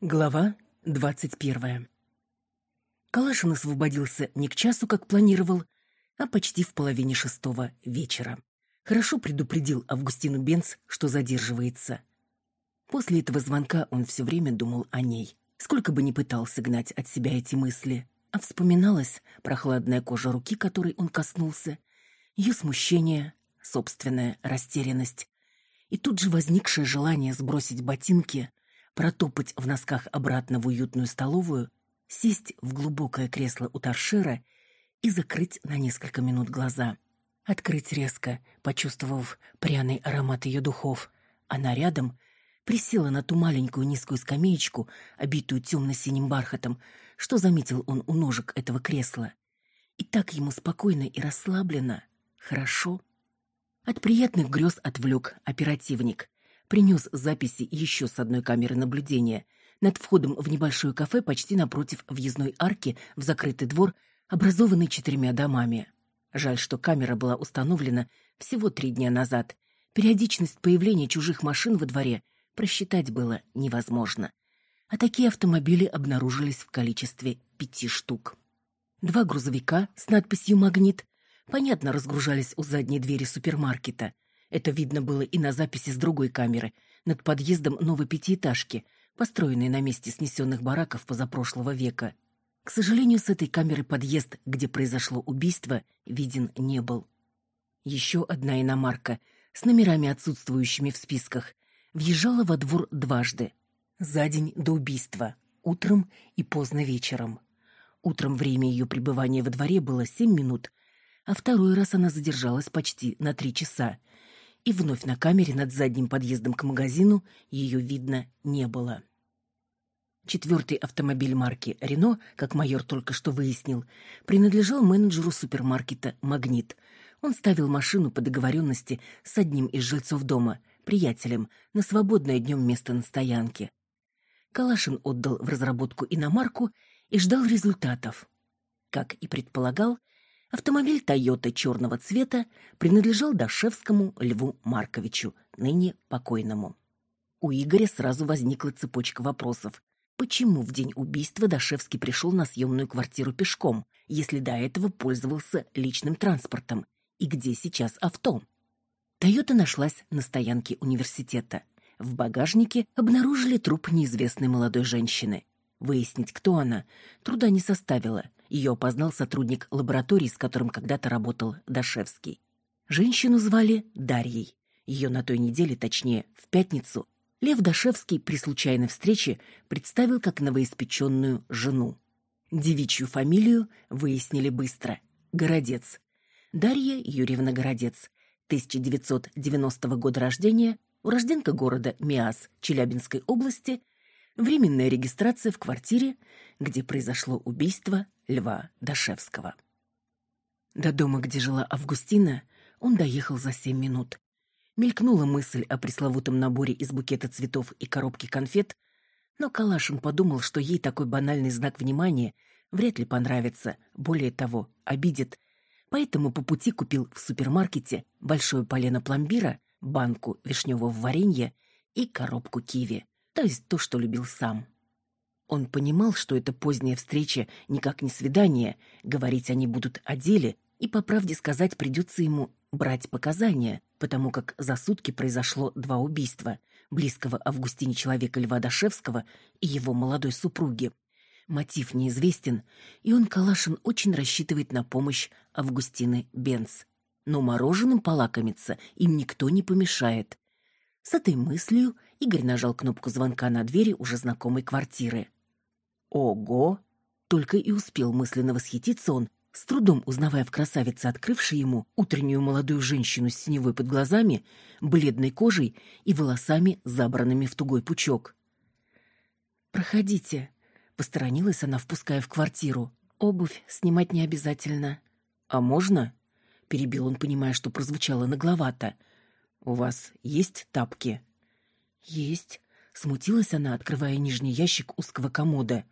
Глава двадцать первая. Калашин освободился не к часу, как планировал, а почти в половине шестого вечера. Хорошо предупредил Августину Бенц, что задерживается. После этого звонка он все время думал о ней. Сколько бы ни пытался гнать от себя эти мысли, а вспоминалась прохладная кожа руки, которой он коснулся, ее смущение, собственная растерянность и тут же возникшее желание сбросить ботинки протопать в носках обратно в уютную столовую, сесть в глубокое кресло у торшера и закрыть на несколько минут глаза. Открыть резко, почувствовав пряный аромат ее духов. Она рядом присела на ту маленькую низкую скамеечку, обитую темно-синим бархатом, что заметил он у ножек этого кресла. И так ему спокойно и расслабленно, хорошо. От приятных грез отвлек оперативник принес записи еще с одной камеры наблюдения над входом в небольшое кафе почти напротив въездной арки в закрытый двор, образованный четырьмя домами. Жаль, что камера была установлена всего три дня назад. Периодичность появления чужих машин во дворе просчитать было невозможно. А такие автомобили обнаружились в количестве пяти штук. Два грузовика с надписью «Магнит» понятно разгружались у задней двери супермаркета – это видно было и на записи с другой камеры, над подъездом новой пятиэтажки, построенной на месте снесенных бараков позапрошлого века. К сожалению, с этой камеры подъезд, где произошло убийство, виден не был. Еще одна иномарка с номерами, отсутствующими в списках, въезжала во двор дважды. За день до убийства, утром и поздно вечером. Утром время ее пребывания во дворе было семь минут, а второй раз она задержалась почти на три часа, и вновь на камере над задним подъездом к магазину ее видно не было. Четвертый автомобиль марки «Рено», как майор только что выяснил, принадлежал менеджеру супермаркета «Магнит». Он ставил машину по договоренности с одним из жильцов дома, приятелем, на свободное днем место на стоянке. Калашин отдал в разработку иномарку и ждал результатов. Как и предполагал, Автомобиль Toyota черного цвета принадлежал Дашевскому Льву Марковичу, ныне покойному. У Игоря сразу возникла цепочка вопросов. Почему в день убийства Дашевский пришел на съемную квартиру пешком, если до этого пользовался личным транспортом? И где сейчас авто? Тойота нашлась на стоянке университета. В багажнике обнаружили труп неизвестной молодой женщины. Выяснить, кто она, труда не составило. Ее опознал сотрудник лаборатории, с которым когда-то работал Дашевский. Женщину звали Дарьей. Ее на той неделе, точнее, в пятницу, Лев Дашевский при случайной встрече представил как новоиспеченную жену. Девичью фамилию выяснили быстро. Городец. Дарья Юрьевна Городец. 1990 года рождения, урожденка города Миас Челябинской области, временная регистрация в квартире, где произошло убийство Льва Дашевского. До дома, где жила Августина, он доехал за семь минут. Мелькнула мысль о пресловутом наборе из букета цветов и коробки конфет, но Калашин подумал, что ей такой банальный знак внимания вряд ли понравится, более того, обидит. Поэтому по пути купил в супермаркете большое полено пломбира, банку вишневого варенья и коробку киви то есть то, что любил сам. Он понимал, что эта поздняя встреча никак не свидание, говорить они будут о деле, и, по правде сказать, придется ему брать показания, потому как за сутки произошло два убийства близкого Августине человека Льва Дашевского и его молодой супруги. Мотив неизвестен, и он, Калашин, очень рассчитывает на помощь Августины Бенц. Но мороженым полакомиться им никто не помешает. С этой мыслью Игорь нажал кнопку звонка на двери уже знакомой квартиры. Ого! Только и успел мысленно восхититься он, с трудом узнавая в красавице, открывшей ему утреннюю молодую женщину с синевой под глазами, бледной кожей и волосами, забранными в тугой пучок. «Проходите», — посторонилась она, впуская в квартиру. «Обувь снимать не обязательно». «А можно?» — перебил он, понимая, что прозвучало нагловато. «У вас есть тапки?» «Есть», — смутилась она, открывая нижний ящик узкого комода.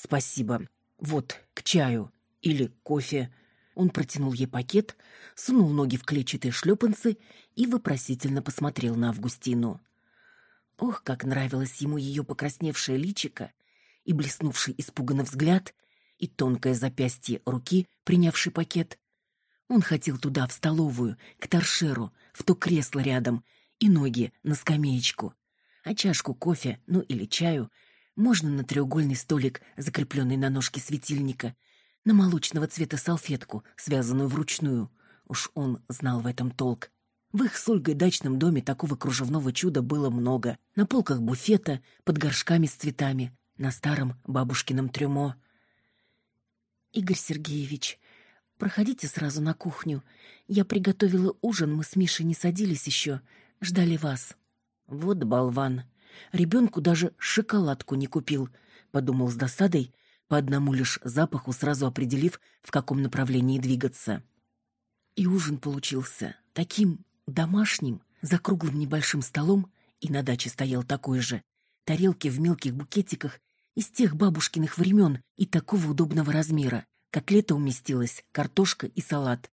«Спасибо. Вот, к чаю. Или кофе». Он протянул ей пакет, сунул ноги в клетчатые шлепанцы и вопросительно посмотрел на Августину. Ох, как нравилось ему ее покрасневшее личико и блеснувший испуганный взгляд, и тонкое запястье руки, принявший пакет. Он хотел туда, в столовую, к торшеру, в то кресло рядом, и ноги на скамеечку. А чашку кофе, ну или чаю, можно на треугольный столик, закрепленный на ножке светильника, на молочного цвета салфетку, связанную вручную. Уж он знал в этом толк. В их с Ольгой дачном доме такого кружевного чуда было много. На полках буфета, под горшками с цветами, на старом бабушкином трюмо. «Игорь Сергеевич, проходите сразу на кухню. Я приготовила ужин, мы с Мишей не садились еще, ждали вас». «Вот болван. Ребенку даже шоколадку не купил», — подумал с досадой, по одному лишь запаху сразу определив, в каком направлении двигаться. И ужин получился таким домашним, за круглым небольшим столом, и на даче стоял такой же, тарелки в мелких букетиках из тех бабушкиных времен и такого удобного размера. Котлета уместилась, картошка и салат.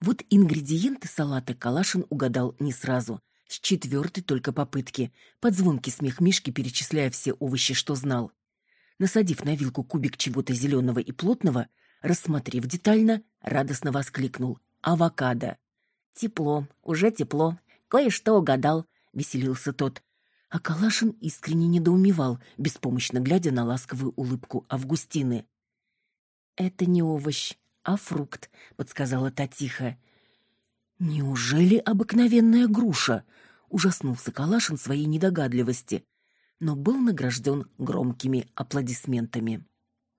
Вот ингредиенты салата Калашин угадал не сразу, с четвертой только попытки, под звонкий смех Мишки перечисляя все овощи, что знал. Насадив на вилку кубик чего-то зеленого и плотного, рассмотрев детально, радостно воскликнул «Авокадо!» «Тепло, уже тепло. Кое-что угадал», — веселился тот. А Калашин искренне недоумевал, беспомощно глядя на ласковую улыбку Августины. «Это не овощ, а фрукт», — подсказала та тихо. «Неужели обыкновенная груша?» — ужаснулся Калашин своей недогадливости, но был награжден громкими аплодисментами.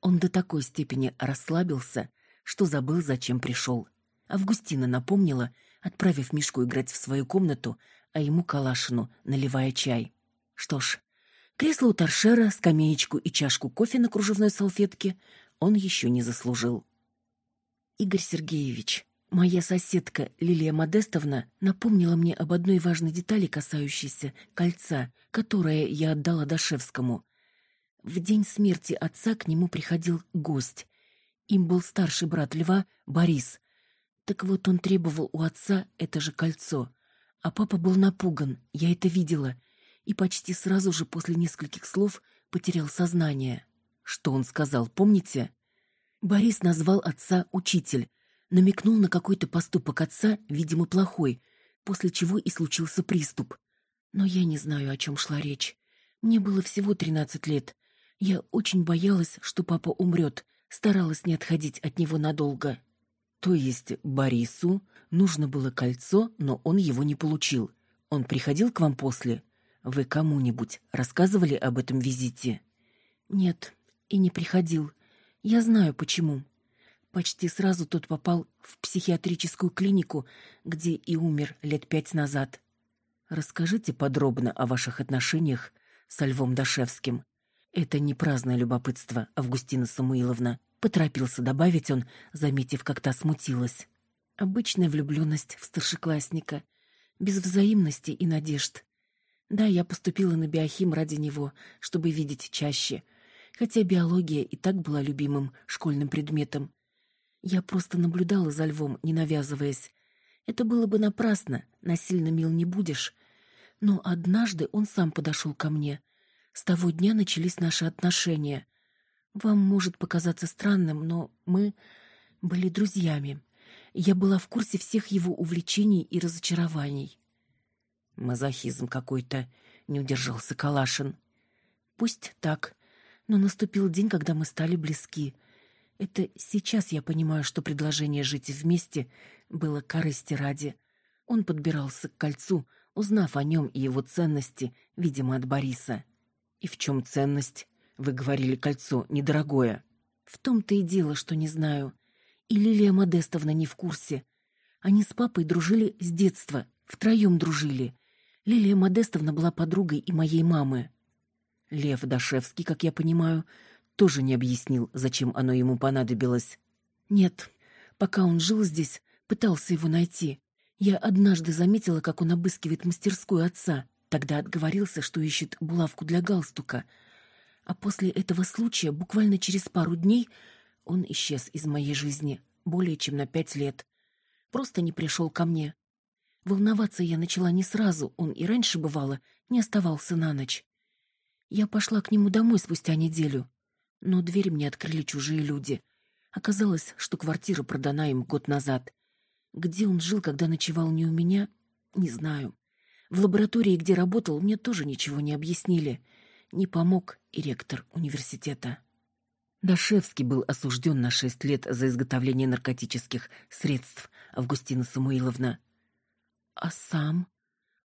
Он до такой степени расслабился, что забыл, зачем пришел. Августина напомнила, отправив Мишку играть в свою комнату, а ему Калашину, наливая чай. Что ж, кресло у торшера, скамеечку и чашку кофе на кружевной салфетке он еще не заслужил. Игорь Сергеевич, моя соседка Лилия Модестовна напомнила мне об одной важной детали, касающейся кольца, которое я отдала Дашевскому. В день смерти отца к нему приходил гость. Им был старший брат Льва, Борис, так вот он требовал у отца это же кольцо. А папа был напуган, я это видела, и почти сразу же после нескольких слов потерял сознание. Что он сказал, помните? Борис назвал отца учитель, намекнул на какой-то поступок отца, видимо, плохой, после чего и случился приступ. Но я не знаю, о чем шла речь. Мне было всего тринадцать лет. Я очень боялась, что папа умрет, старалась не отходить от него надолго. То есть Борису нужно было кольцо, но он его не получил. Он приходил к вам после? Вы кому-нибудь рассказывали об этом визите? Нет, и не приходил. Я знаю почему. Почти сразу тот попал в психиатрическую клинику, где и умер лет пять назад. Расскажите подробно о ваших отношениях со Львом Дашевским. Это не праздное любопытство, Августина Самуиловна. Поторопился добавить он, заметив, как та смутилась. Обычная влюбленность в старшеклассника, без взаимности и надежд. Да, я поступила на биохим ради него, чтобы видеть чаще, хотя биология и так была любимым школьным предметом. Я просто наблюдала за львом, не навязываясь. Это было бы напрасно, насильно мил не будешь. Но однажды он сам подошел ко мне. С того дня начались наши отношения. Вам может показаться странным, но мы были друзьями. Я была в курсе всех его увлечений и разочарований. Мазохизм какой-то, не удержался Калашин. Пусть так, но наступил день, когда мы стали близки. Это сейчас я понимаю, что предложение жить вместе было корысти ради. Он подбирался к кольцу, узнав о нем и его ценности, видимо, от Бориса. И в чем ценность? Вы говорили, кольцо недорогое. В том-то и дело, что не знаю. И Лилия Модестовна не в курсе. Они с папой дружили с детства, втроем дружили. Лилия Модестовна была подругой и моей мамы. Лев Дашевский, как я понимаю, тоже не объяснил, зачем оно ему понадобилось. Нет, пока он жил здесь, пытался его найти. Я однажды заметила, как он обыскивает мастерскую отца. Тогда отговорился, что ищет булавку для галстука — а после этого случая, буквально через пару дней, он исчез из моей жизни более чем на пять лет. Просто не пришел ко мне. Волноваться я начала не сразу, он и раньше, бывало, не оставался на ночь. Я пошла к нему домой спустя неделю, но дверь мне открыли чужие люди. Оказалось, что квартира продана им год назад. Где он жил, когда ночевал не у меня, не знаю. В лаборатории, где работал, мне тоже ничего не объяснили. Не помог и ректор университета. Дашевский был осужден на шесть лет за изготовление наркотических средств, Августина Самуиловна. А сам?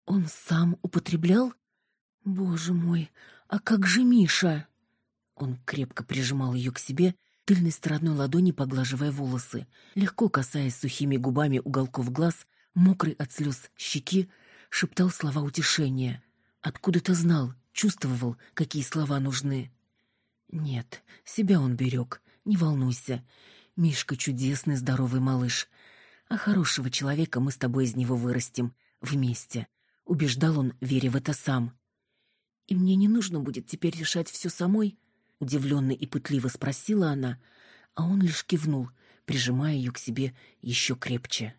Он сам употреблял? Боже мой, а как же Миша? Он крепко прижимал ее к себе, тыльной стороной ладони поглаживая волосы, легко касаясь сухими губами уголков глаз, мокрый от слез щеки, шептал слова утешения. Откуда-то знал, чувствовал, какие слова нужны. Нет, себя он берег, не волнуйся. Мишка чудесный, здоровый малыш. А хорошего человека мы с тобой из него вырастим, вместе. Убеждал он, веря в это сам. И мне не нужно будет теперь решать все самой? Удивленно и пытливо спросила она, а он лишь кивнул, прижимая ее к себе еще крепче.